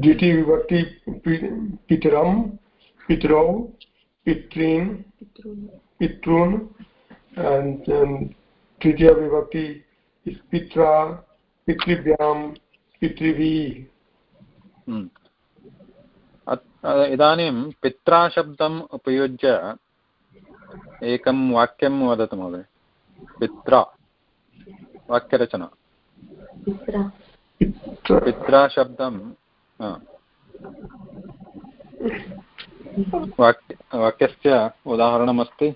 द्वितीय विभक्ति पितरम पितरौ पितॄन् पितॄन् तृतीय विभक्ति पित्रा पितृभ्यां पितृभिः। इदानीं पित्राशब्दम् उपयुज्य एकं वाक्यं वदतु महोदय पित्रा वाक्यरचना पित्राशब्दं वाक्य वाक्यस्य उदाहरणमस्ति?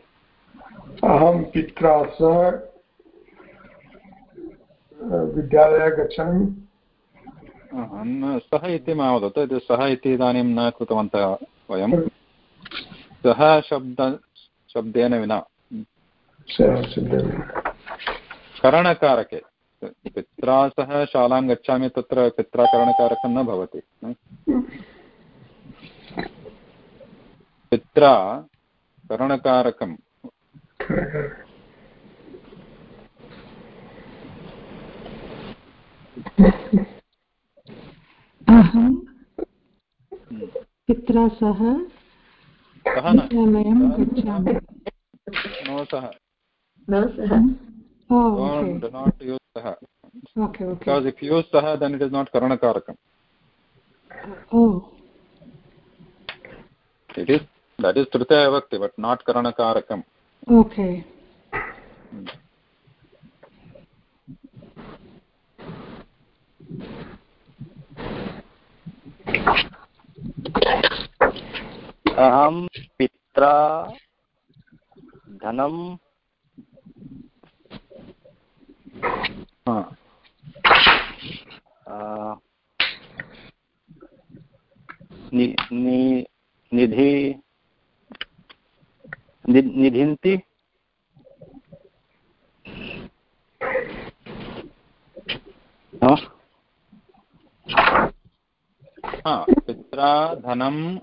अहं पित्रा सह विद्यालये गच्छामि। सः इति मा वदतु सः इति इदानीं न कृतवन्तः वयं। सः शब्द शब्देन विना। करणकारके। पित्रा सह शालां गच्छामि तत्र पित्रा करणकारकं न भवति पित्रा करणकारकं। अहं पित्रा सह विद्यालयं गच्छामि। no saha no saha oh okay saha okay okay because if you use saha then it is not karana karakam oh it is that is tritiya vibhakti but not karana karakam okay hmm. अहं पित्रा धनं निधि निधिन्ति। पित्रा धनं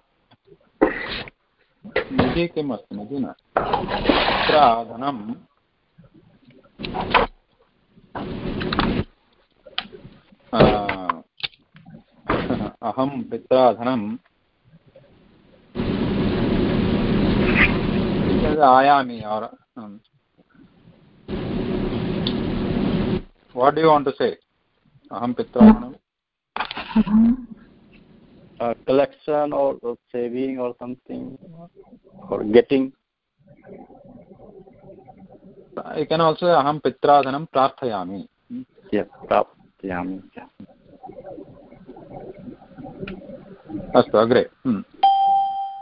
निधि किम् अस्ति निधि न। पित्रा धनं अहं पित्रा धनं आयामि और what do want to say अहं पित्रा धनं uh, collection or, or saving or something or getting you can also aham pitradhanam prarthayami yes प्राप्तयामि अस्तु अग्रे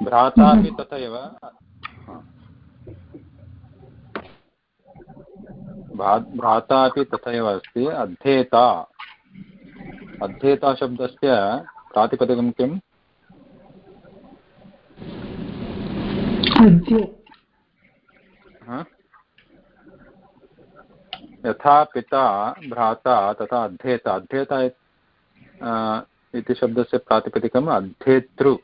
भ्राता अपि तथैव भ्राता अपि तथैव अस्ति। अध्येता। अध्येता शब्दस्य प्रातिपदिकं किम्? यथा पिता भ्राता तथा अध्येता। अध्येता इति शब्दस्य प्रातिपदिकम् अध्येतृ।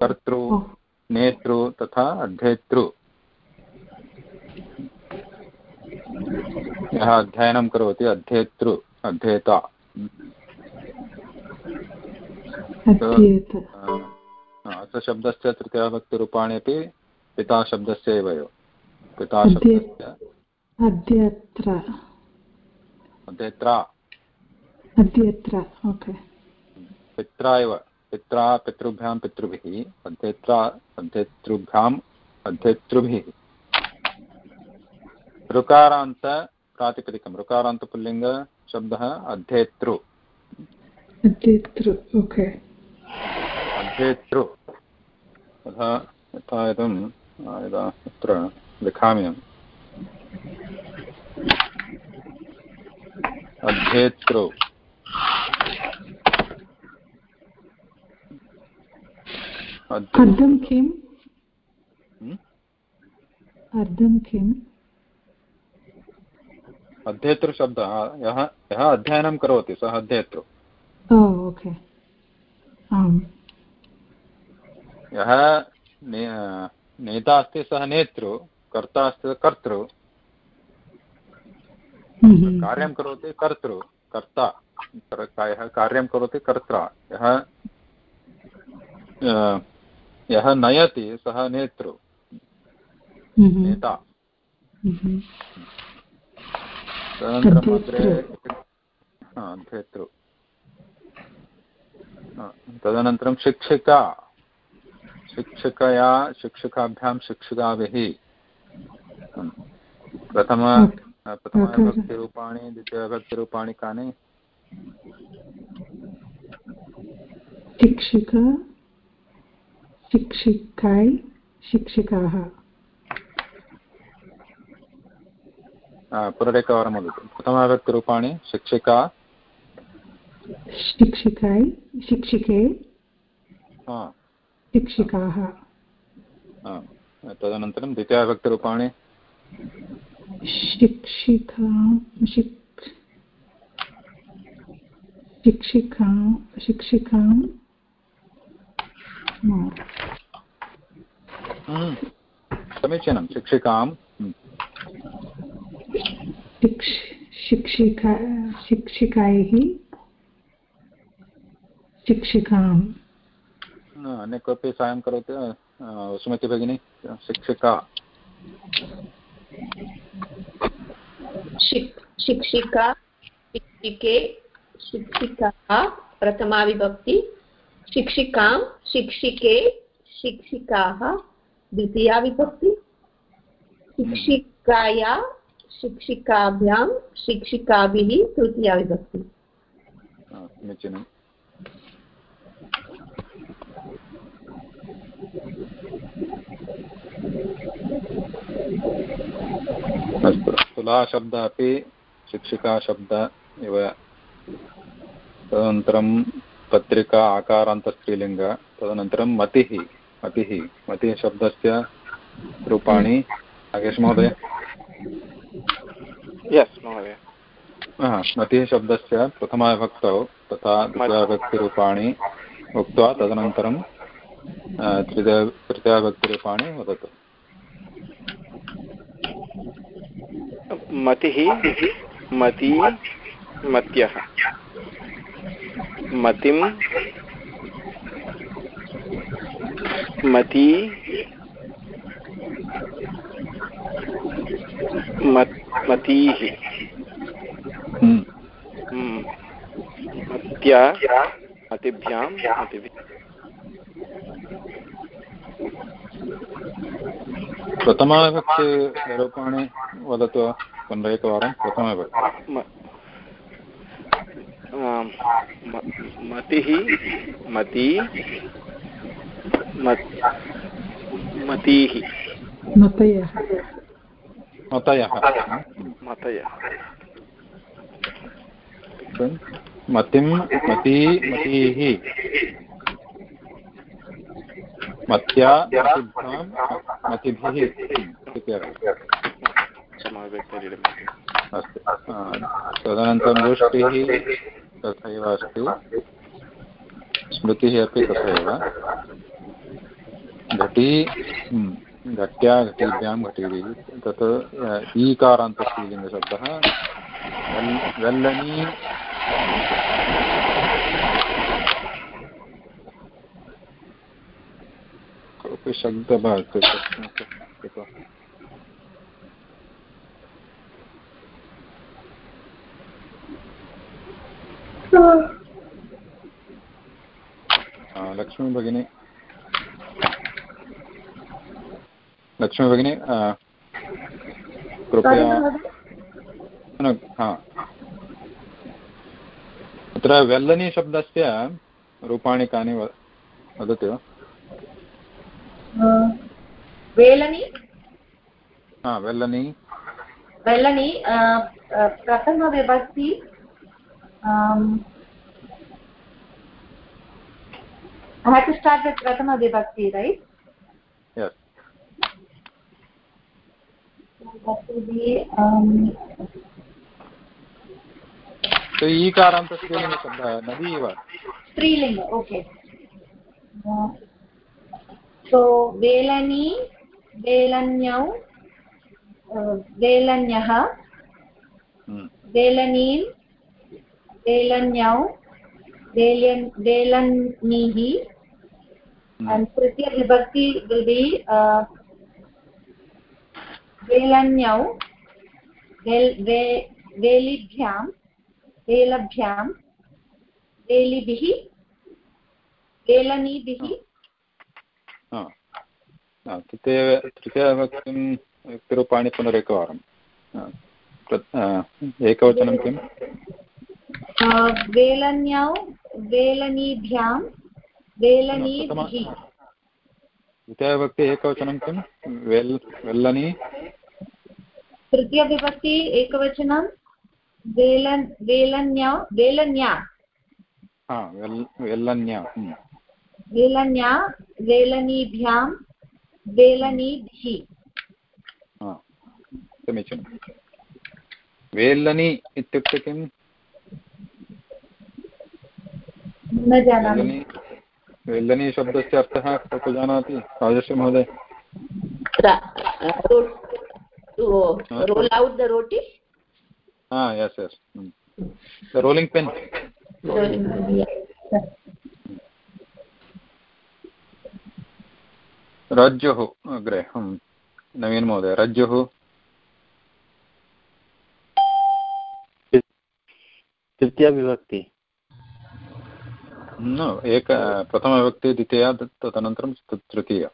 कर्तृ नेतृ तथा अध्येतृ। यः अध्ययनं करोति अध्येतृ अध्येता। अस्य शब्दस्य तृतीयाभक्तिरूपाणि अपि पिता शब्दस्य एव एव। पिता शब्दस्य। अद्यत्र अद्यत्र अद्यत्र ओके। पित्रा एव। पित्रा पितृभ्यां पितृभिः अध्येत्रा अध्येतृभ्याम् अध्येतृभिः। ऋकारान्त प्रातिपदिकं। ऋकारान्तपुल्लिङ्गशब्दः अध्येतृ। अध्येतृ ओके अध्येतृ। तथा यथा इदं यदा अत्र लिखामि। अध्येतृ। अर्धं किम्? अर्धं किम्? अध्येतृशब्दः यः यः अध्ययनं करोति सः अध्येतृ। ओके। यः नेता अस्ति सः नेतृ कर्ता अस्ति कर्तृ। कार्यं करोति कर्तृ कर्ता। कर- यः कार्यं करोति कर्ता यः यः नयति सः नेतृ। Mhm. नेता। Mhm. तदनन्तरम् अग्रे अध्येतृ तदनन्तरं शिक्षिका। शिक्षकया शिक्षकाभ्यां शिक्षिकाभिः। प्रथम. प्रथमविभक्तिरूपाणि द्वितीयविभक्तिरूपाणि कानि? शिक्षिका शिक्षिकाय शिक्षिकाः। पुनरेकवारं वदतु प्रथमविभक्तिरूपाणि शिक्षिका शिक्षिकाय शिक्षिके हा, शिक्षिकाः तदनन्तरं द्वितीयविभक्तिरूपाणि शिक्षिका शिक् शिक्षिका शिक्षिकां समीचीनं शिक्षिकां शिक्ष शिक्षिका शिक्षिकैः। शिक्षिकां अन्य कोऽपि साहाय्यं करोति सुमति भगिनी शिक्षिका। शिक्षिका शिक्षिके शिक्षिकाः प्रथमा विभक्ति शिक्षिकां शिक्षिके शिक्षिकाः द्वितीया विभक्ति शिक्षिकाया शिक्षिकाभ्यां शिक्षिकाभिः तृतीया विभक्ति समीचीनम् अस्तु तुलाशब्दः अपि शिक्षिकाशब्द इव तदनन्तरं पत्रिका आकारान्तस्त्रीलिङ्ग तदनन्तरं मतिः मतिः मतिः शब्दस्य रूपाणि नागेश महोदय यस् महोदय। हा, मतिः शब्दस्य प्रथमाविभक्तौ तथा द्वितीयाविभक्तिरूपाणि उक्त्वा तदनन्तरं अ, तृतीयाविभक्तिरूपाणि वदतु। मतिः मती मत्यः। मतिं मती मत् मतीः। मत्या मतिभ्यां मतिभिः प्रथमाविभक्तिरूपाणि वदतु वा? पुनरेकवारं प्रथमाविभक्ति म- मतिः मती मतीः मतयः मतयः मतयः मतिं मती मतीः मत्या मतिभ्यां मतिभिः अस्तु। तदनन्तरं दृष्टिः तथैव अस्ति। स्मृतिः अपि तथैव। घटी हम्म, घट्या घटीभ्यां घटीभिः तत् अ, ईकारान्तस्त्रीलिङ्गशब्दः वेल्लनी। कोऽपि शब्दः लक्ष्मी भगिनी। लक्ष्मी भगिनी कृपया हा। तत्र वेल्लनी शब्दस्य रूपाणि कानि वदति वा? वेलनि? हा वेल्लनी। वेलनि अ, प्रथमविभक्ति I have to start with Prathama Vibhakti, right? Yes Be um, ईकारान्तस्त्रीलिङ्गशब्दः नदी. Uh, so, Velani, Velanyau, uh, Velanyah, hmm, Velanin, वेलन्यौ वेल्यन् वेलन्निः and tritiya vibhakti will be uh, velanyau vel ve velibhyam velabhyam velibih velanibih हा हा, तृतीय तृतीयविभक्तिं विभक्तिरूपाणि पुनरेकवारं हा, हा, एकवचनं किम् uh, velanyau velanibhyam velanibih द्वितीयविभक्ति एकवचनं किं? वेल् वेल्लनी? तृतीयविभक्ति एकवचनं वेलन् वेलन्या वेलन्या। हा वेल् वेल्लन्या हम्म, वेलन्या वेलनीभ्यां वेलनीभिः। समीचीनं। वेल्लनी इत्युक्ते किम्? न जानामि। वेल्लनी शब्दस्य अर्थः कोऽपि जानाति। राजश्रीमहोदय roll out the roti? हा यस् यस् रोलिङ्ग् पेन् रज्जुः अग्रे हम्, नवीन् महोदय रज्जुः। तृतीया विभक्ति। न एक प्रथमविभक्ति द्वितीया तदनन्तरं तृतीया।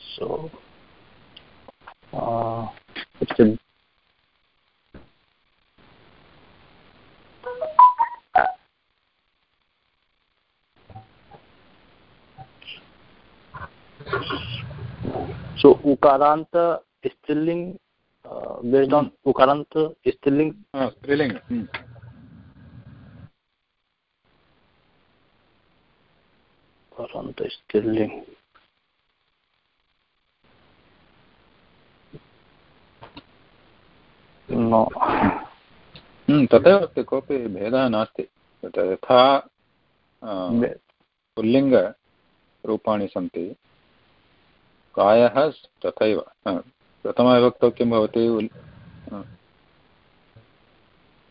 सो सो उकारान्त स्त्रीलिङ्ग् बेस्ड् उकारान्त स्त्रीलिङ्ग् स्त्रीलिङ्ग् no. हम्, तथैव अस्ति कोऽपि भेदः नास्ति यथा पुल्लिङ्गरूपाणि सन्ति प्रायः तथैव प्रथमविभक्तौ किं भवति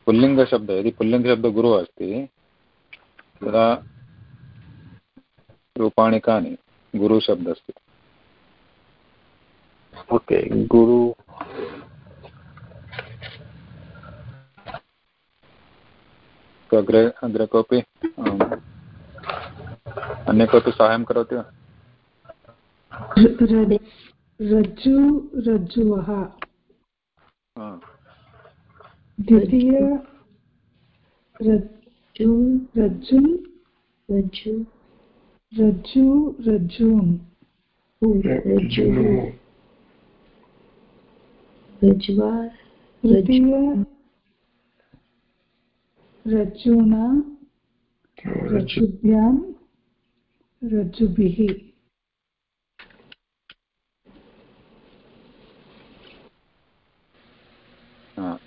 पुल्लिङ्गशब्दः यदि पुल्लिङ्गशब्दः गुरुः अस्ति तदा रूपाणि कानि? गुरुशब्दस्य okay guru अग्रे अग्रे कोऽपि? अन्य कोऽपि साहाय्यं करोति वा? रज्जु रज्जुवः। द्वितीय रज्जु रज्जुं raju रज्जु रज्जून्। रज्जुना। रज्जुभ्यां। रज्जुभिः हा।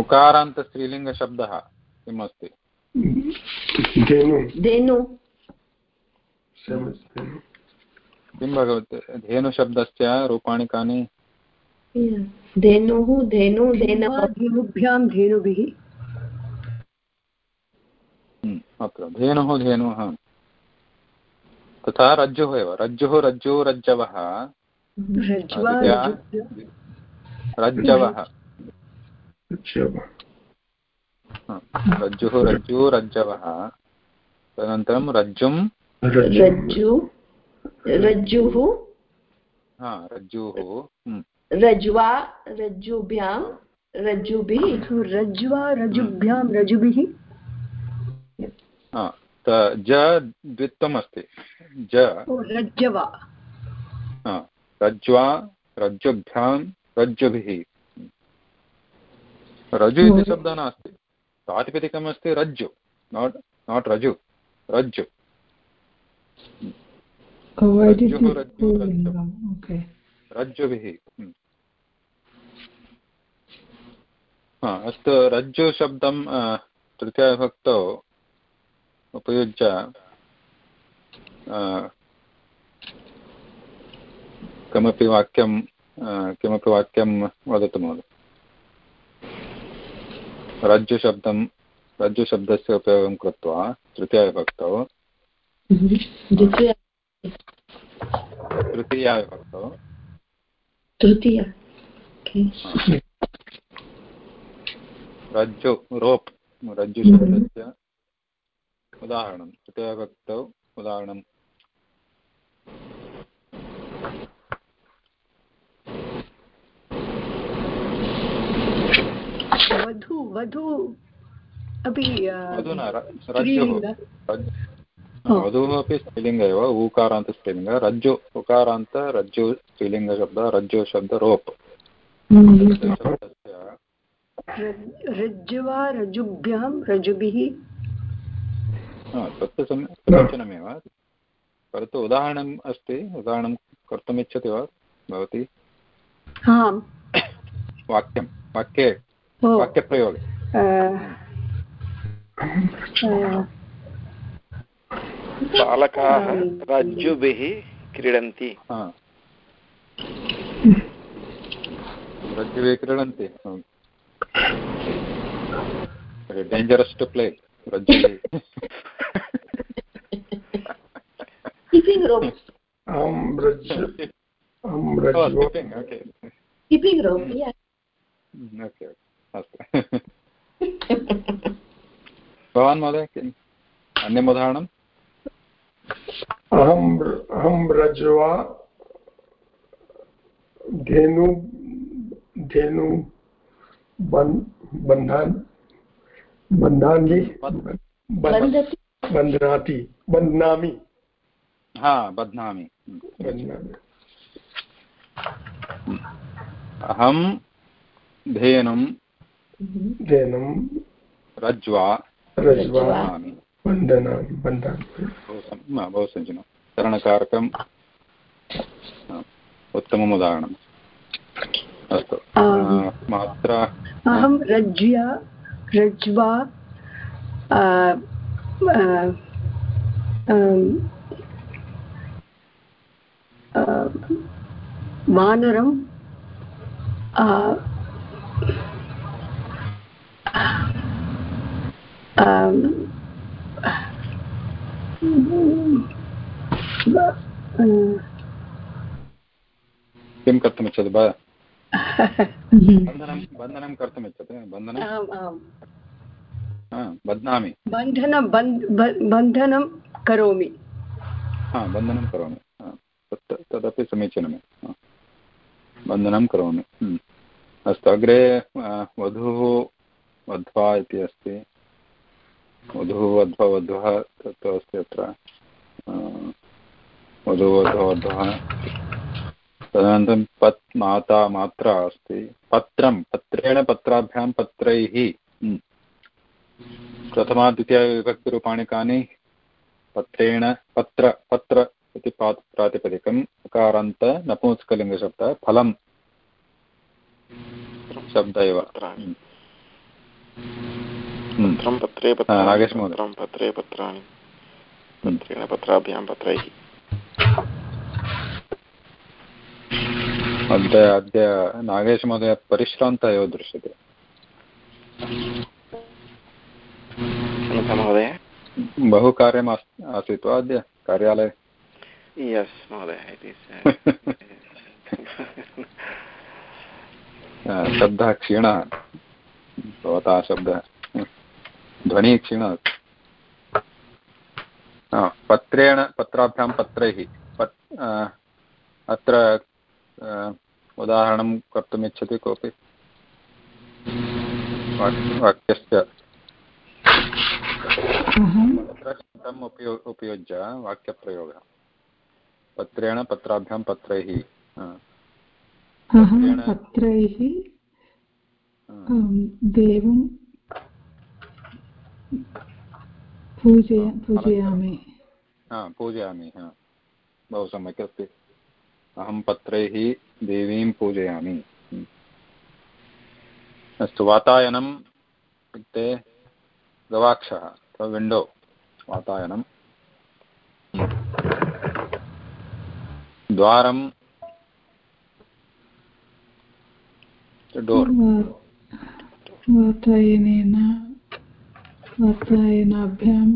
उकारान्तस्त्रीलिङ्गशब्दः किम् अस्ति धेनु। किं भगवत् धेनुशब्दस्य रूपाणि कानि? धेनुः धेनु धेनुभ्यां धेनुभिः। हम्म, अत्र धेनुः धेनुः। तथा रज्जुः एव। रज्जुः रज्जु रज्जवः। द्वितीया रज्जवः हा, रज्जुः रज्जु रज्जवः। तदनन्तरं रज्जुं। रज्जु। रज्जुः। हा रज्जुः। हम्म, रज्वा रज्जुभ्यां रज्जुभिः। रज्वा रजुभ्यां रजुभिः हा, त- ज द्वित्वम् अस्ति ज रज्जवा। रज्ज्वा रज्जुभ्यां रज्जुभिः। रजु इति शब्दः नास्ति। प्रातिपदिकम् अस्ति रज्जु नाट् नाट् रजु रज्जु। Oh, रज्जुभिः हम्म। अस्तु रज्जुशब्दं तृतीयविभक्तौ उपयुज्य कमपि वाक्यं किमपि वाक्यं वदतु महोदय। रज्जुशब्दं रज्जुशब्दस्य उपयोगं कृत्वा तृतीयाविभक्तौ। तृतीयाविभक्तौ। तृतीय. रज्जु रोप् रज्जुशब्दस्य उदाहरणं तृतीयाविभक्तौ उदाहरणं वधु वधु। अपि रज्जुः। वधुः अपि स्त्रीलिङ्ग एव ऊकारान्त स्त्रीलिङ्ग। रज्जु उकारान्त रज्जु स्त्रीलिङ्गशब्दः रज्जु शब्द रोप्। शब्दस्य रज्- रज्ज्वा रजुभ्यां रजुभिः तत्तु सम्- समीचीनमेव। परन्तु उदाहरणम् अस्ति उदाहरणं कर्तुमिच्छति वा भवती? आम् वाक्यं वाक्ये। वाक्यप्रयोगे बालकाः रज्जुभिः क्रीडन्ति हा रज्जुवे क्रीडन्ति डेञ्जरस् टु प्ले रज्जुवे Keeping rope. अहं रज् अहं Oh, skipping, okay. Keeping rope. Yeah. Mm, okay, अस्तु। भवान् महोदय किम् अन्यम् उदाहरणम् अहं अहं रज्वा धेनु धेनु बन् बन्धान् बन्धानि. बध्नाति बध्नामि हा बध्नामि। बध्नामि अहं धेनुं धेनुं रज्वा रज्वा बध्नामि बन्धनामि बन्धामि बहु सम्- हा, बहु समीचीनं करणकारकं हा, उत्तमम् उदाहरणम् अस्तु आम्. आ, मात्रा अहं रज्ज्या रज्वा अ, अ, अम्, अ, वानरं अ, अम्, अ, किं कर्तुमिच्छति हम्म। बन्धनं बन्धनं कर्तुमिच्छति बन्धनं? हा, बध्नामि। बन्धनं बन्धनं करोमि। हा बन्धनं करोमि। तत् तदपि समीचीनमेव बन्धनं करोमि। हम्म। अस्तु अग्रे वधुः वध्वा इति अस्ति। वधुः वध्वा वध्वः तत् अस्ति अत्र। वधुः वध्वा वध्वः तदनन्तरं पत् माता, मात्रा अस्ति। पत्रं, पत्रेण पत्राभ्यां पत्रैः। प्रथमा द्वितीयविभक्तिरूपाणि कानि? पत्रेण, पत्र पत्र इति प्रातिपदिकम्। उकारान्त नपुंसकलिङ्गशब्दः फलं शब्द एव। पत्रं पत्रे। पत्रं पत्रे पत्राणि। पत्रेण पत्राभ्यां पत्रैः अद्य अद्य नागेशमहोदय परिश्रान्तः एव दृश्यते क्षम्यतां महोदय बहु कार्यम् आस्- आसीत् वा अद्य कार्यालये यस् महोदय शब्दः क्षीणः भवतः शब्दः। ध्वनिः क्षीणः। पत्रेण पत्राभ्यां पत्रैः। पत् अत्र उदाहरणं कर्तुमिच्छति कोऽपि? वाक्यस्य। अहं पत्रशब्दम् उपयो उपयुज्य वाक्यप्रयोगः। पत्रेण पत्राभ्यां पत्रैः। पत्रेण- देवं पूजय पूजयामि पूजयामि बहु सम्यक् अस्ति अहं पत्रैः देवीं पूजयामि। अस्तु वातायनम् इत्युक्ते गवाक्षः अथवा विण्डो वातायनं द्वारं डोर् वातायनेन वातायनाभ्यां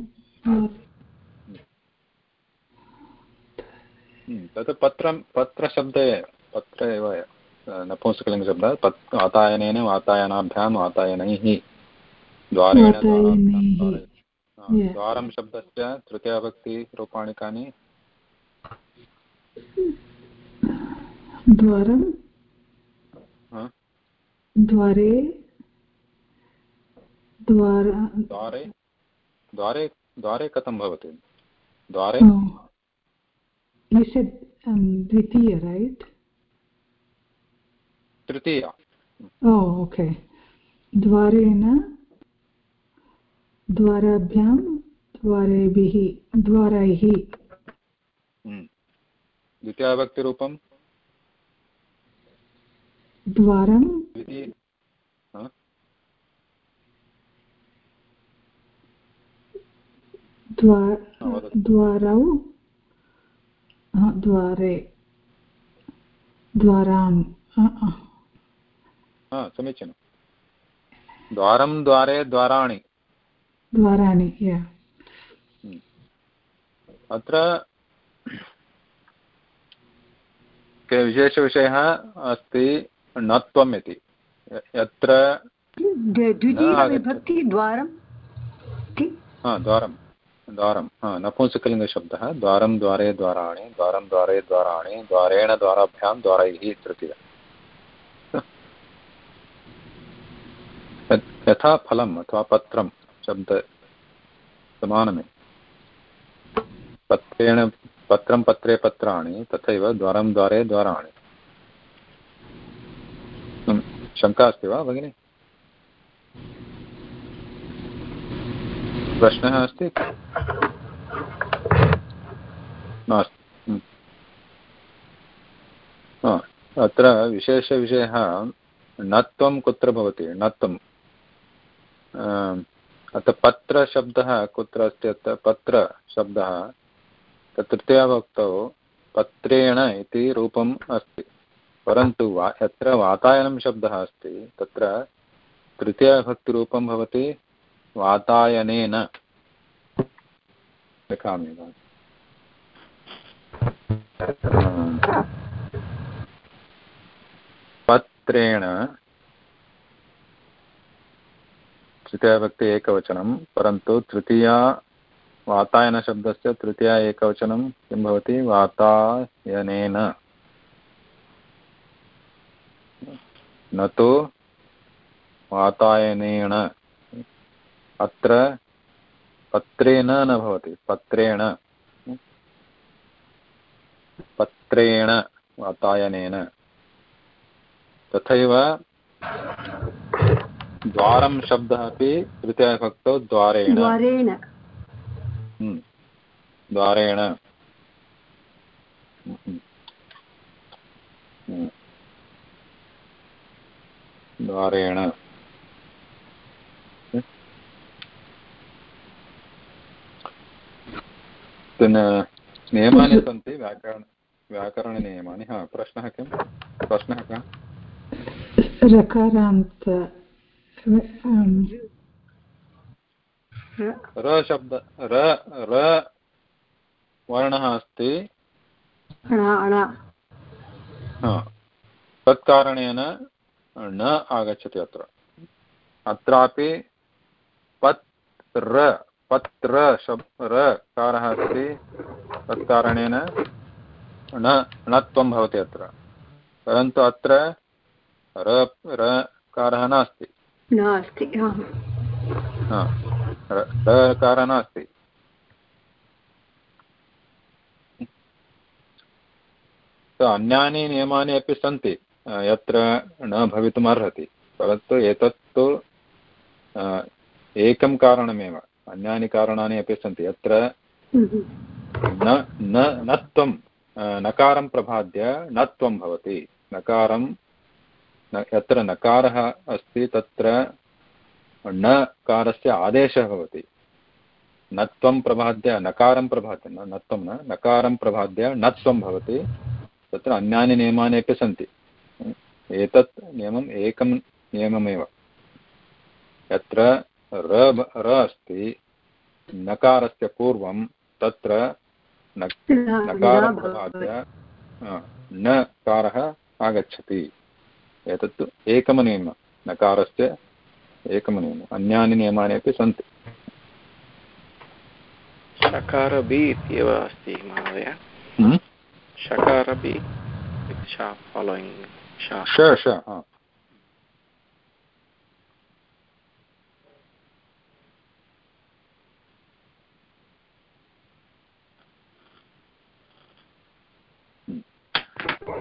हम्म, तत् पत्रं पत्रशब्दे पत्र एव नपुंसकलिङ्गशब्दः पत् वातायनेन वातायनाभ्यां वातायनैः द्वारेण. द्वारं शब्दस्य तृतीयाभक्तिरूपाणि कानि द्वारं द्वारे द्वार द्वारे द्वारे कथं भवति? द्वारे द्वितीय रैट् तृतीया। ओ ओके द्वारेण द्वाराभ्यां द्वारेभिः द्वारैः। हम्म। द्वितीयाभक्तिरूपं द्वारं द्वितीय हा? द्वारौ? द्वारे। द्वाराम् अ, अ, हा समीचीनं। द्वारं द्वारे द्वाराणि। द्वाराणि अत्र विशेषविषयः अस्ति णत्वम् इति। यत्र द्वितीयविभक्ति द्वारं? हा द्वारं द्वारं हा, नपुंसकलिङ्गशब्दः द्वारं द्वारे द्वाराणि, द्वारं द्वारे द्वाराणि, द्वारेण द्वाराभ्यां द्वारैः तृतीय। यथा फलम् अथवा पत्रं शब्द समानमेव पत्रेण, पत्रं पत्रे पत्राणि, तथैव द्वारं द्वारे द्वाराणि। शङ्का अस्ति वा, भगिनि? प्रश्नः अस्ति? नास्ति। अत्र विशेषविषयः णत्वं कुत्र भवति? णत्वं अत्र पत्रशब्दः कुत्र अस्ति? अत्र पत्रशब्दः तत् तृतीयाभक्तौ पत्रेण इति रूपम् अस्ति। परन्तु वा, यत्र वातायनं शब्दः अस्ति, तत्र तृतीयाभक्तिरूपं भवति। वातायनेन लिखामि वा पत्रेण तृतीयाभक्ति एकवचनं परन्तु तृतीया वातायनशब्दस्य तृतीया एकवचनं किं भवति वातायनेन न तु वातायनेन अत्र पत्रेण न भवति पत्रेण। पत्रेण वातायनेन। तथैव द्वारं शब्दः अपि तृतीयाभक्तौ द्वारेण। द्वारेण। हम्म, द्वारेण। हम्म, हम्म, द्वारेण पुनः नियमानि सन्ति व्याकरण व्याकरणनियमानि हा प्रश्नः किं प्रश्नः कः? रकारान्त अम्, र शब्द र र वर्णः अस्ति। हा, तत्कारणेन न आगच्छति अत्र। अत्रापि पत्र पत्र शब् रकारः अस्ति। तत्कारणेन न णत्वं भवति अत्र। परन्तु अत्र र रकारः नास्ति। रकारः नास्ति। तो अन्यानि नियमानि अपि सन्ति यत्र न भवितुम् अर्हति परन्तु एतत्तु एकं कारणमेव। अन्यानि कारणानि अपि सन्ति हम्म. न न नत्वं अ, नकारं प्रभाद्य नत्वं भवति. नकारं यत्र नकारः अस्ति तत्र णकारस्य आदेशः भवति. नत्वं प्रभाद्य नकारं प्रभाद्य न नत्वं न नकारं प्रभाद्य नत्वं भवति. तत्र अन्यानि नियमानि अपि सन्ति एतत् नियमम् एकं नियममेव. यत्र र र अस्ति नकारस्य पूर्वं तत्र नकारं प्रभाद्य नकारः आगच्छति। एतत्तु एकमनियमः नकारस्य एकमनियमम् अन्यानि नियमानि अपि सन्ति। शकार बि इत्येव अस्ति महोदय। हम्म? शकार बि शा फालोयिङ्ग् शा श श हा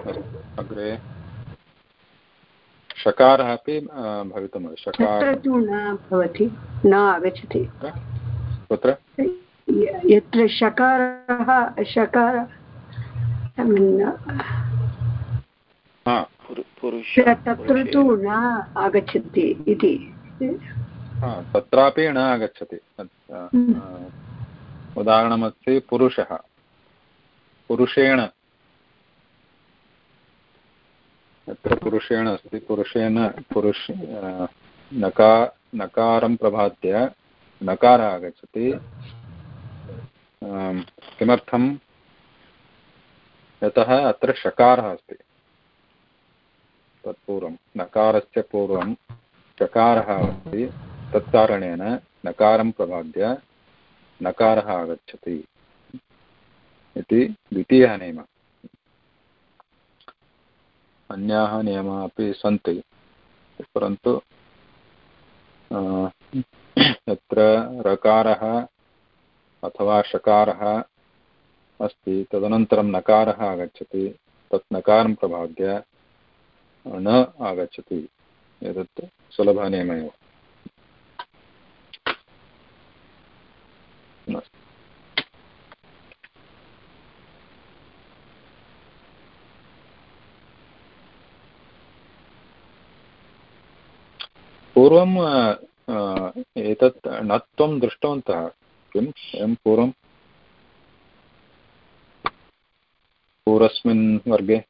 अस्तु, अग्रे। शकारः अपि भवितुमर्हति शकार तत्र तु न भवति न आगच्छति। कुत्र? यत्र हा। पुरु- पुरुष तत्र तु न आगच्छति इति। तत्रापि न आगच्छति। अ, उदाहरणमस्ति पुरुषः। पुरुषेण यत्र पुरुषेण अस्ति, पुरुषेण, पुरुष नका, नकारं प्रभाद्य नकारः आगच्छति। किमर्थं यतः अत्र शकारः अस्ति। तत्पूर्वं। नकारस्य पूर्वं चकारः अस्ति। तत्कारणेन नकारं प्रभाद्य नकारः आगच्छति। इति द्वितीयः नियमः। अन्याः नियमाः अपि सन्ति। परन्तु यत्र अथवा शकारः अस्ति, तदनन्तरं नकारः आगच्छति, तत् नकारं प्रभाव्य न आगच्छति। एतत् सुलभनियमः एव पूर्वं एतत् णत्वं दृष्टवन्तः। किम्? एवं पूर्वं? पूर्वस्मिन् वर्गे?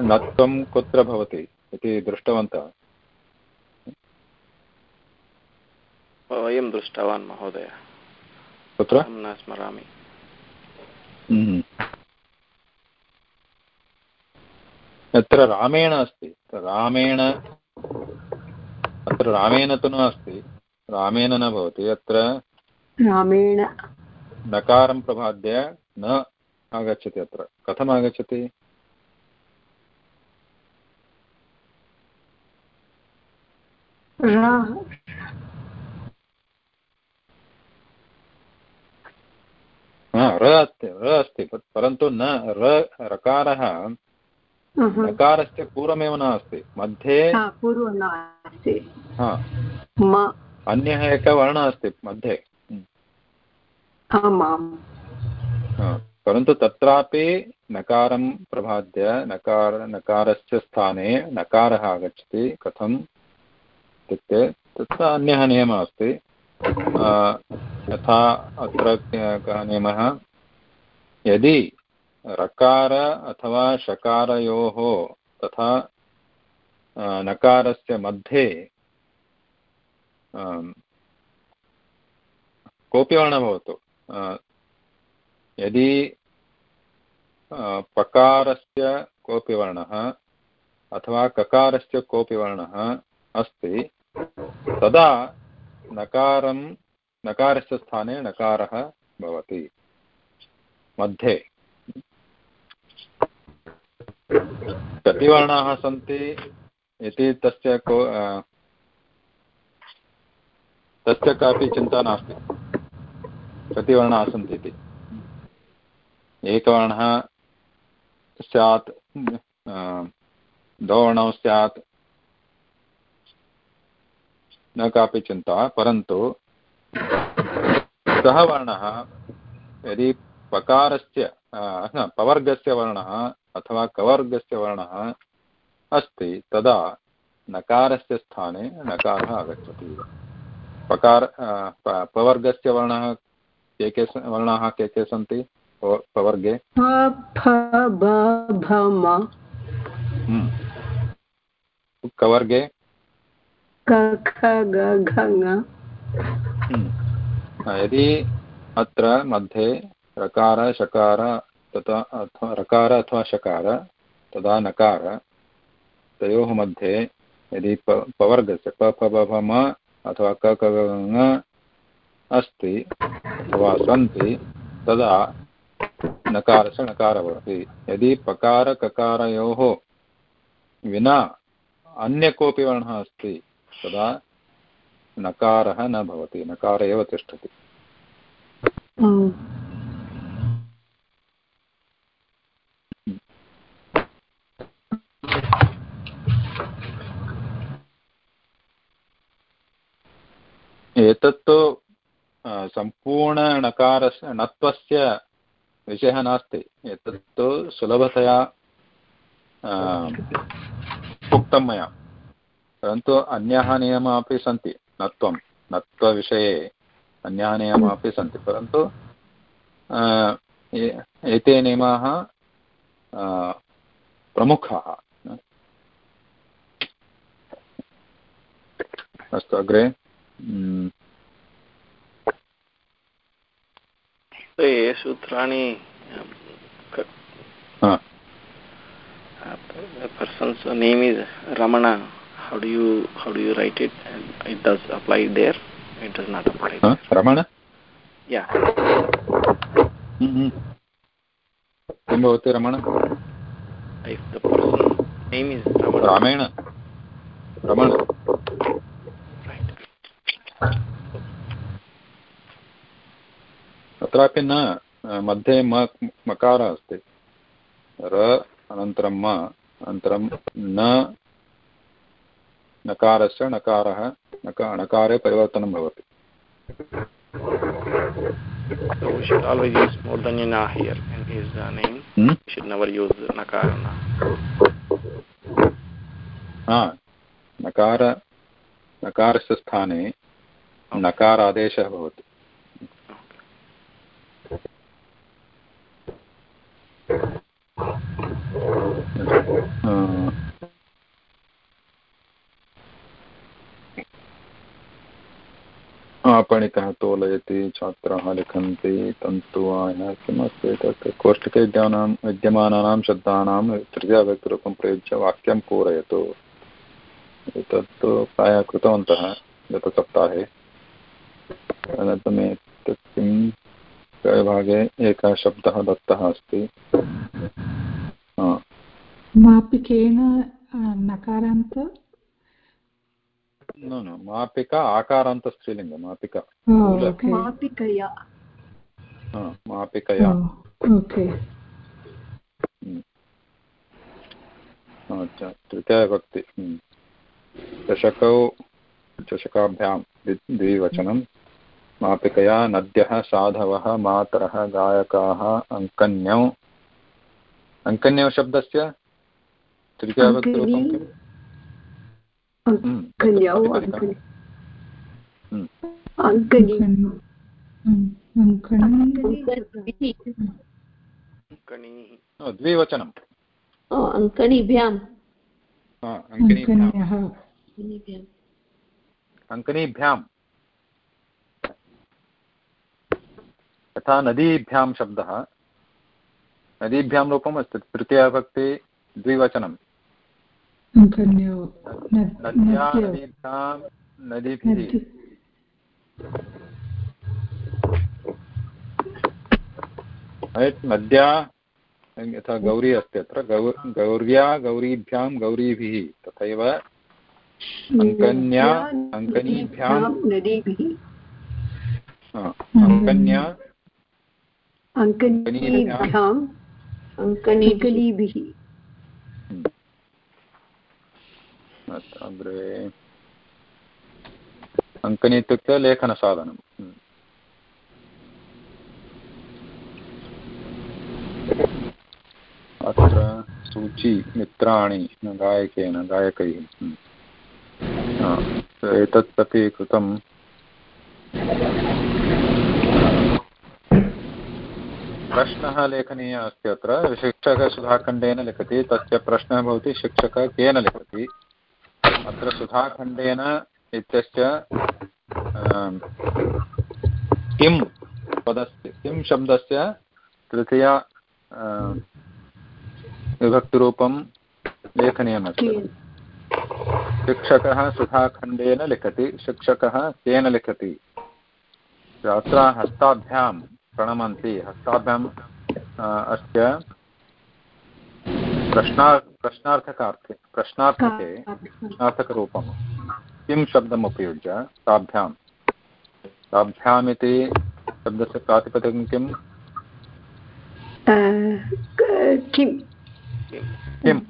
णत्वं कुत्र भवति इति दृष्टवन्तः। वयं दृष्टवान् महोदय। कुत्र? न स्मरामि। अत्र रामेण अस्ति। रामेण अत्र रामेण तु न अस्ति। रामेण न भवति। अत्र रामेण। नकारं प्रभाद्य न आगच्छति अत्र। कथम् आगच्छति? र अस्ति। र अस्ति। परन्तु न र रकारः। नकारस्य पूर्वमेव नास्ति। मध्ये पूर्वं नास्ति। अन्यः एकः वर्णः अस्ति मध्ये। आमां परन्तु तत्रापि नकारं प्रभाद्य नकार नकारस्य स्थाने नकारः आगच्छति। कथम् इत्युक्ते तत्र अन्यः नियमः अस्ति। यथा अत्र कः नियमः यदि रकार अथवा शकारयोः तथा नकारस्य मध्ये कोऽपि वर्णः भवतु। आ, यदि पकारस्य कोऽपि वर्णः अथवा ककारस्य कोऽपि वर्णः अस्ति तदा नकारं नकारस्य स्थाने नकारः भवति। मध्ये। कति वर्णाः सन्ति इति तस्य को तस्य कापि चिन्ता नास्ति। कति वर्णाः सन्ति इति। एकवर्णः स्यात् आ, द्वौ वर्णौ स्यात् न कापि चिन्ता परन्तु सः वर्णः यदि पकारस्य पवर्गस्य वर्णः अथवा कवर्गस्य वर्णः अस्ति तदा नकारस्य स्थाने नकारः आगच्छति पकार पवर्गस्य वर्णः के के वर्णाः के के सन्ति? पवर्गे। कवर्गे। यदि अत्र मध्ये रकार शकार तथा अथवा रकार अथवा शकार, तदा नकार। तयोः मध्ये यदि प, पवर्गस्य प फ म अथवा क क अस्ति अथवा सन्ति, तदा नकारस्य नकारः भवति। यदि पकार ककारयोः विना अन्य कोऽपि वर्णः अस्ति, तदा नकारः न भवति, नकार एव तिष्ठति। एतत्तु सम्पूर्णणकारस्य णत्वस्य विषयः नास्ति। एतत्तु सुलभतया उक्तं मया। परन्तु अन्याः नियमाः अपि सन्ति, नत्वं, नत्वविषये अन्याः नियमाः अपि सन्ति। परन्तु एते नियमाः प्रमुखाः। अस्तु, अग्रे। mm, So, ये सूत्राणि हा the person's name is Ramana. How do you how do you write it? And it does apply there. It does not apply. हा, रमण Yeah. हम्म, किं भवति रमण If the person name is Ramana, रामेण रमण right? तत्रापि न मध्ये म मकारः अस्ति र अनन्तरं म अनन्तरं न नकारस्य नकारः नका नकारे परिवर्तनं भवति So we should always use more here in his uh, name. We should never use nakarana. नकार नकारस्य स्थाने नकारादेशः भवति आपणिकः तोलयति छात्राः लिखन्ति तन्तुवायः किमस्ति तत् कोष्ठके विद्यानां विद्यमानानां शब्दानां तृतीयाव्यक्तिरूपं प्रयुज्य वाक्यं पूरयतु। एतत्तु प्रायः कृतवन्तः गतसप्ताहे। अनन्तरम् विभागे एकः शब्दः दत्तः अस्ति। मापिकेन नकारान्त न न मापिका आकारान्तस्त्रीलिङ्ग मापिका ओ, मूल- ओके मापिकया हा, मापिकया। अच्छा तृतीयविभक्ति हम्म। चषकौ चषकाभ्यां द्विवचनं मापिकया नद्यः साधवः मातरः गायकाः अङ्कन्यौ अङ्कन्यौ शब्दस्य तृतीयविभक्तिरूपं अङ्कनी किम् अङ्कन्यौ प्रतिपदिकम्। अङ्कनी अङ्कणी Kanihi. ओ, द्विवचनं ओ अङ्कणीभ्यां हा, यथा नदीभ्यां शब्दः नदीभ्यां रूपम् अस्ति तृतीयाभक्ति द्विवचनं नद्या नद्यौ। नदीभ्यां नदीभिः। नद्य Right? नद्या यथा गौरी अस्ति अत्र गौ गौर्या गौरीभ्यां गौरीभिः तथैव अङ्कन्या अङ्कनीभ्यां नदीभिः। अङ्कन्या अङ्कनीभ्याम् अङ्कणीभिः अङ्कनीभिः अत्र अग्रे अङ्कनी इत्युक्ते लेखनसाधनं। अत्र सूची मित्राणि गायकेन गायकैः एतत् अपि कृतं प्रश्नः लेखनीयः अस्ति अत्र शिक्षकः सुधाखण्डेन लिखति तस्य प्रश्नः भवति शिक्षकः केन लिखति अत्र सुधाखण्डेन इत्यस्य किं पदस्य किं शब्दस्य तृतीया विभक्तिरूपं लेखनीयमस्ति? शिक्षकः सुधाखण्डेन लिखति शिक्षकः केन लिखति? अत्र हस्ताभ्यां प्रणमन्ति। हस्ताभ्याम् अस्य प्रश्ना प्रश्नार्थकार्थे प्रश्नार्थके प्रश्नार्थकरूपं किं शब्दम् उपयुज्य ताभ्यां ताभ्याम् इति शब्दस्य प्रातिपदिकं किम्? किं किम्?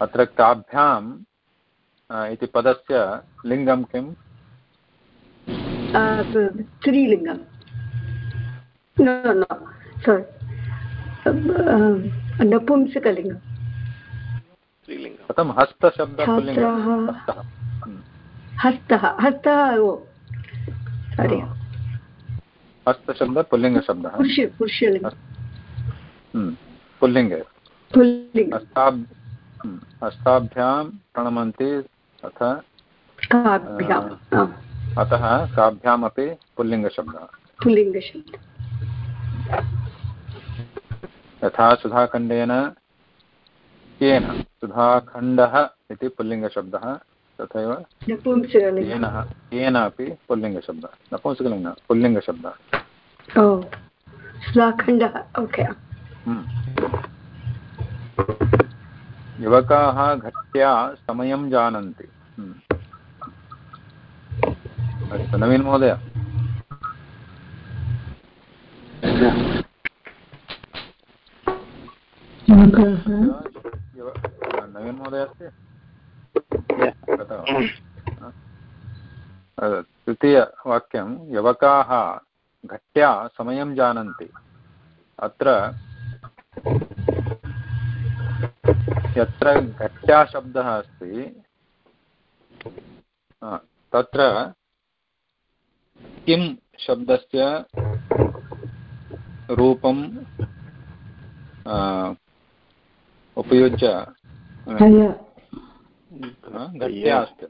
अत्र ताभ्याम् इति पदस्य लिङ्गं किम्? स्त्रीलिङ्गं न सोरि नपुंसकलिङ्गं कथं? हस्तशब्दः हस्तः. हस्तः सारि हस्तशब्दः पुल्लिङ्गशब्दः. पुल्लिङ्गे. हस्ताभ्यां प्रणमन्ति अथ अतः काभ्यामपि पुल्लिङ्गशब्दः. पुल्लिङ्गशब्दः. यथा सुधाखण्डेन केन सुधाखण्डः इति पुल्लिङ्गशब्दः तथैव केन केन अपि पुल्लिङ्गशब्दः। नपुंसकलिङ्ग पुल्लिङ्गशब्दः। सुधाखण्डः ओके। युवकाः घट्या समयं जानन्ति। अस्तु नवीन महोदय नवीन महोदय अस्ति तृतीयवाक्यं युवकाः घट्या समयं जानन्ति। अत्र यत्र घट्या शब्दः अस्ति तत्र किं शब्दस्य रूपं उपयुज्य घट्या अस्ति।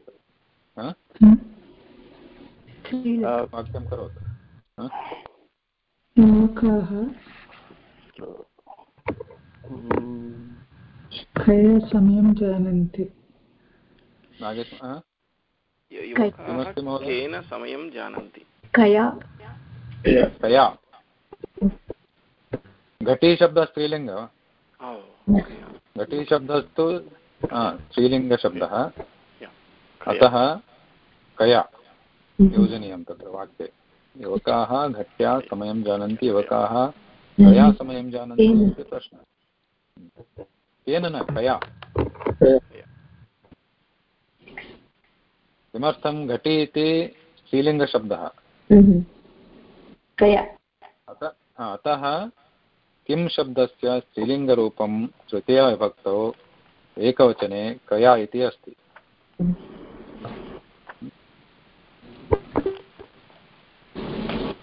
वाक्यं करोतु। कया समयं जानन्ति? केन समयं जानन्ति? कया? कया? घटी शब्दः स्त्रीलिङ्ग घटी शब्दस्तु स्त्रीलिङ्गशब्दः। अतः कया? योजनीयं तत्र वाक्ये। युवकाः घट्या समयं जानन्ति युवकाः कया समयं जानन्ति इति प्रश्नः। केन न कया? किमर्थं घटी इति स्त्रीलिङ्गशब्दः अतः किं शब्दस्य स्त्रीलिङ्गरूपं तृतीयाविभक्तौ एकवचने कया इति अस्ति?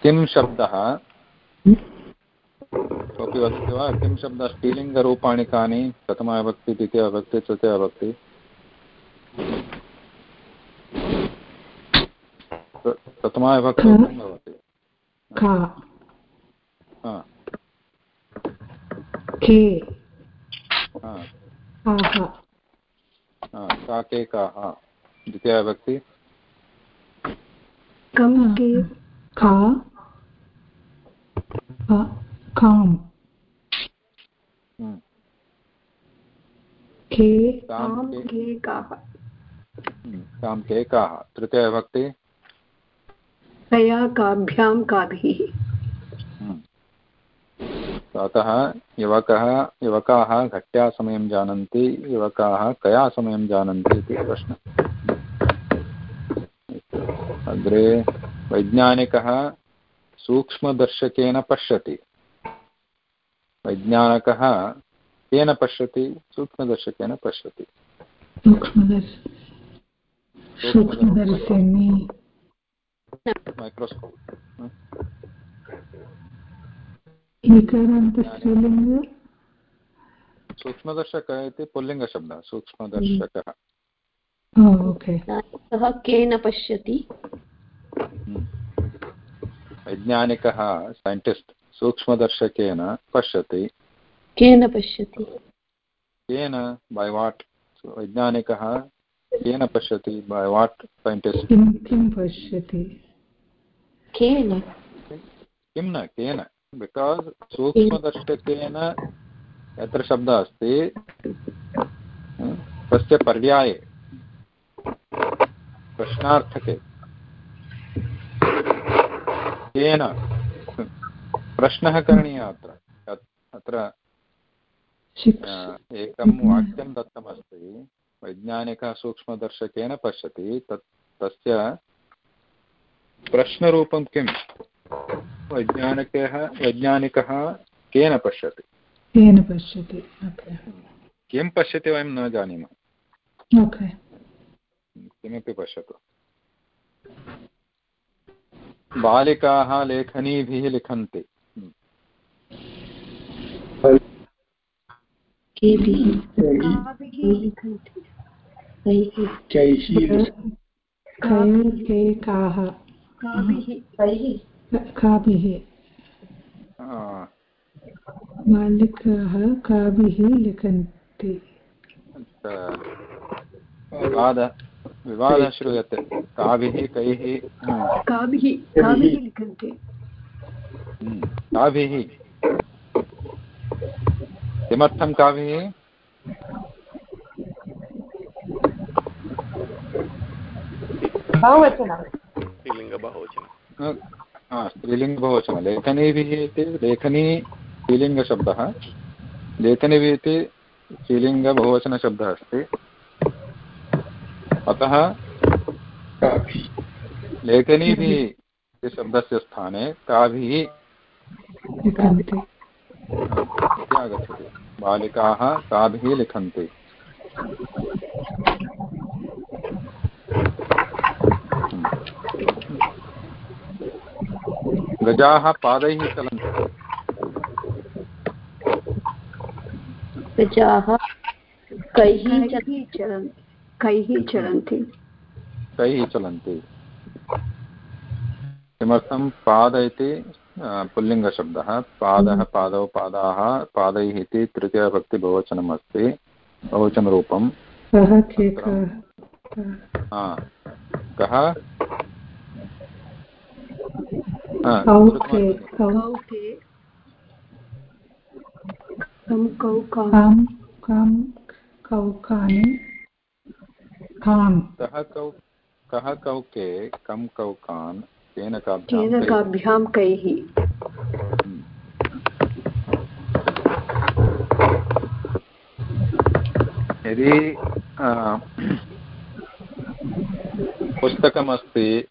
किं शब्दः? कोऽपि वदति वा? किं शब्दः? स्त्रीलिङ्गरूपाणि कानि? प्रथमाविभक्ति द्वितीयाविभक्ति तृतीयाविभक्ति प्रथमाविभक्तौ किं भवति? का। के काः द्वितीयाविभक्ति कं के का काम के काम। के? काः। कां के काः तृतीयविभक्ति कया काभ्यां काभिः अतः युवकः युवकाः घट्या समयं जानन्ति युवकाः कया समयं जानन्ति इति प्रश्नः। अग्रे वैज्ञानिकः सूक्ष्मदर्शकेन पश्यति। वैज्ञानिकः केन पश्यति? सूक्ष्मदर्शकेन पश्यति। सूक्ष्मदर्शिनी मैक्रोस्कोप् सूक्ष्मदर्शकः इति पुल्लिङ्गशब्दः सूक्ष्मदर्शकः। सः केन पश्यति? वैज्ञानिकः सैण्टिस्ट् सूक्ष्मदर्शकेन पश्यति। केन पश्यति? केन बै वाट् वैज्ञानिकः केन पश्यति? बै वाट् सैण्टिस्ट् किं किं पश्यति? केन? किं न केन? बिकास् सूक्ष्मदर्शकेन यत्र शब्दः अस्ति तस्य पर्याये प्रश्नार्थके। केन प्रश्नः करणीयः अत्र। अत्र एकं वाक्यं दत्तमस्ति। वैज्ञानिकः सूक्ष्मदर्शकेन पश्यति। तत् तस्य प्रश्नरूपं किं वैज्ञानिकः वैज्ञानिकः केन पश्यति? केन पश्यति? किं पश्यति वयं न जानीमः? ओके। किमपि पश्यतु। बालिकाः लेखनीभिः लिखन्ति। काभिः? बालिकाः काभिः लिखन्ति। विवादः श्रूयते काभिः कैः काभिः काभिः लिखन्ति। काभिः किमर्थं काभिः स्त्रीलिङ्गबहुवचनं। स्त्रीलिङ्गबहुवचनं। लेखनीभिः इति लेखनी स्त्रीलिङ्गशब्दः। लेखनीभिः इति स्त्रीलिङ्गबहुवचनशब्दः अस्ति। अतः लेखनीभिः इति शब्दस्य स्थाने काभिः आगच्छति। बालिकाः काभिः लिखन्ति। गजाः पादैः चलन्ति। गजाः कैः चलन्ति? कैः चलन्ति? कैः चलन्ति? किमर्थं पाद इति पुल्लिङ्गशब्दः। पादः पादौ पादाः पादैः इति तृतीयभक्तिबहुवचनम् अस्ति बहुवचनरूपं कः कौकानि कान्? कः। कौ कः कौके कं कौकान् केन केन काभ्यां कैः? यदि पुस्तकमस्ति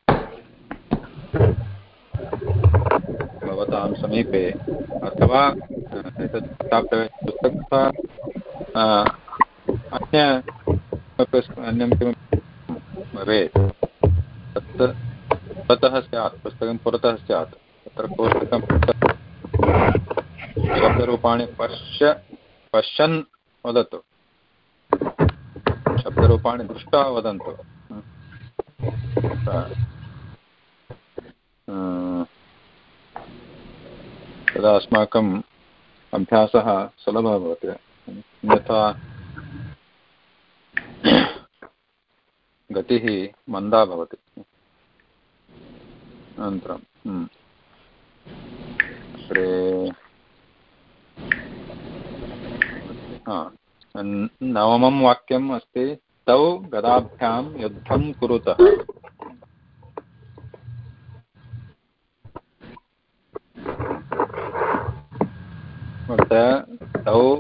भवतां समीपे अथवा एतत् पुस्तकः अन्य अन्यं किमपि भवेत् तत् पुरतः स्यात्, पुस्तकं पुरतः स्यात्। तत्र पुस्तकं शब्दरूपाणि पश्य, पश्यन् वदतु। शब्दरूपाणि दृष्ट्वा वदन्तु। तदा अस्माकम् अभ्यासः सुलभः भवति। अन्यथा गतिः मन्दा भवति। अनन्तरं अग्रे। नवमं वाक्यम् अस्ति तौ गदाभ्यां युद्धं कुरुतः। तौ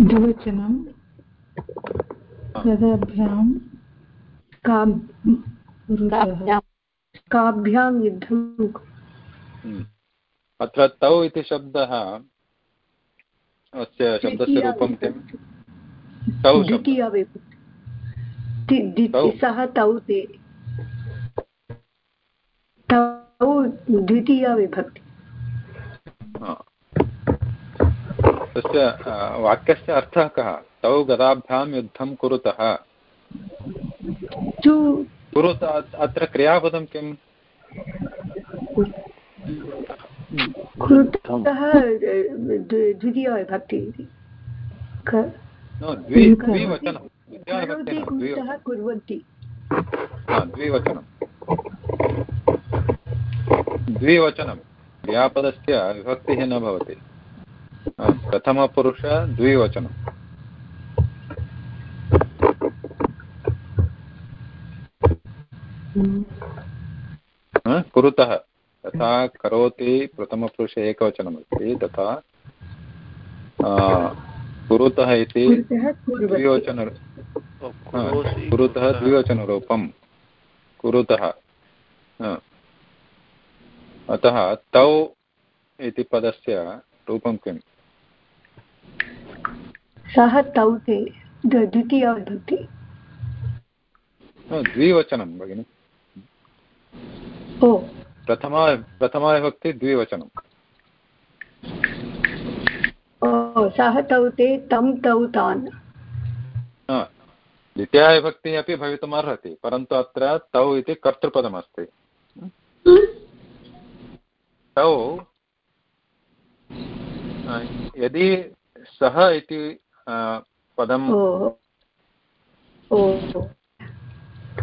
द्विवचनं गदाभ्यां काभ्यां युद्धं। अत्र तौ इति शब्दः अस्य शब्दस्य रूपं किं तौ सः तौ ते। तौ द्वितीया विभक्ति। तस्य वाक्यस्य अर्थः कः? तौ गदाभ्यां युद्धं कुरुतः। कुरुत अत्र क्रियापदं किम्। द्विवचनं। करोति द्विवचनं। कुर्वन्ति। द्विवचनं। द्विवचनं। क्रियापदस्य विभक्तिः न भवति। प्रथमपुरुष द्विवचनं. हा, कुरुतः. यथा करोति प्रथमपुरुषे एकवचनमस्ति तथा कुरुतः इति द्विवचन कुरुतः द्विवचनरूपं कुरुतः. अतः तौ इति पदस्य रूपं किम्? सः तौ ते द्व- द्वितीया हा, द्विवचनं भगिनि। प्रथमा प्रथमा विभक्ति द्विवचनं। सः तौ ते तं तान्। हा, द्वितीया विभक्तिः अपि भवितुम् अर्हति परन्तु अत्र तौ इति कर्तृपदमस्ति। तौ यदि सः इति आ, पदं ओ ओ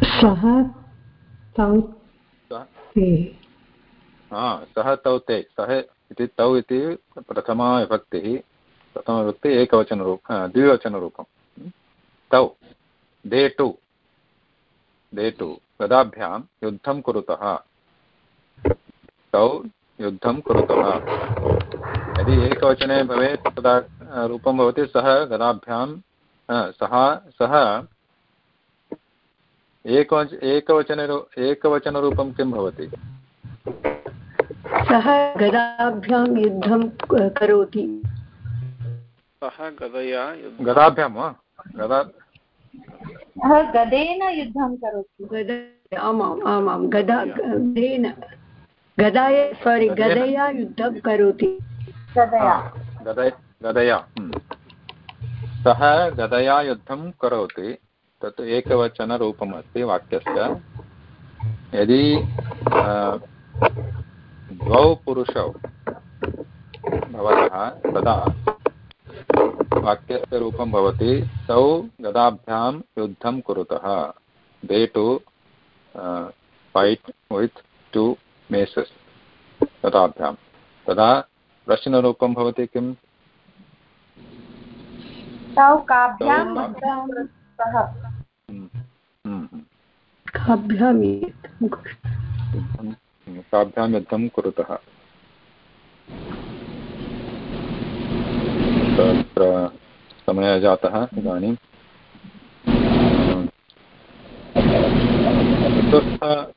सः तौ सः- ते। तौ सः इति तौ इति प्रथमा विभक्तिः प्रथमविभक्तिः एकवचनरूप द्विवचनरूपं तौ दे टु दे टु गदाभ्यां युद्धं कुरुतः। तौ युद्धं कुरुतः। यदि एकवचने भवेत् तदा रूपं भवति सः गदाभ्यां सः सः एकवच एकवचनरू एकवचनरूपं किं भवति? सः गदाभ्यां युद्धं करोति। सः गदया गदाभ्यां वा? गदा सः गदेन युद्धं करोति। गदा आमाम् आमां गदा गदेन। गदाय सारि गदया युद्धं करोति। गदया। गदया हम्म। सः गदया युद्धं करोति, तत् एकवचनरूपम् अस्ति वाक्यस्य। यदि द्वौ पुरुषौ भवतः तदा वाक्यस्य रूपं भवति तौ गदाभ्यां युद्धं कुरुतः। They two fight with two maces गदाभ्यां। तदा प्रश्नरूपं भवति किम् काभ्यां हम्म, हम्म, काभ्यां हम्म, ताभ्यां युद्धं कुरुतः। तत्र समयः जातः इदानीं। चतुर्थ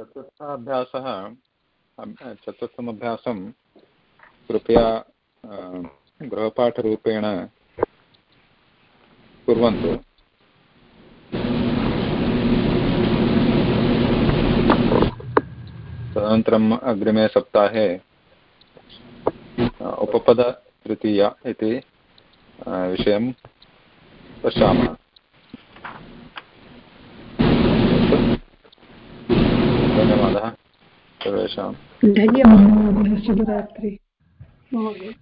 चतुर्थाभ्यासः अभ्या- चतुर्थमभ्यासं कृपया गृहपाठरूपेण कुर्वन्तु। तदनन्तरम् अग्रिमे सप्ताहे उपपदतृतीया इति विषयं पश्यामः धन्यवादः सर्वेषां धन्यवादः शुभरात्रि। महोदय।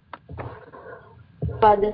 पाद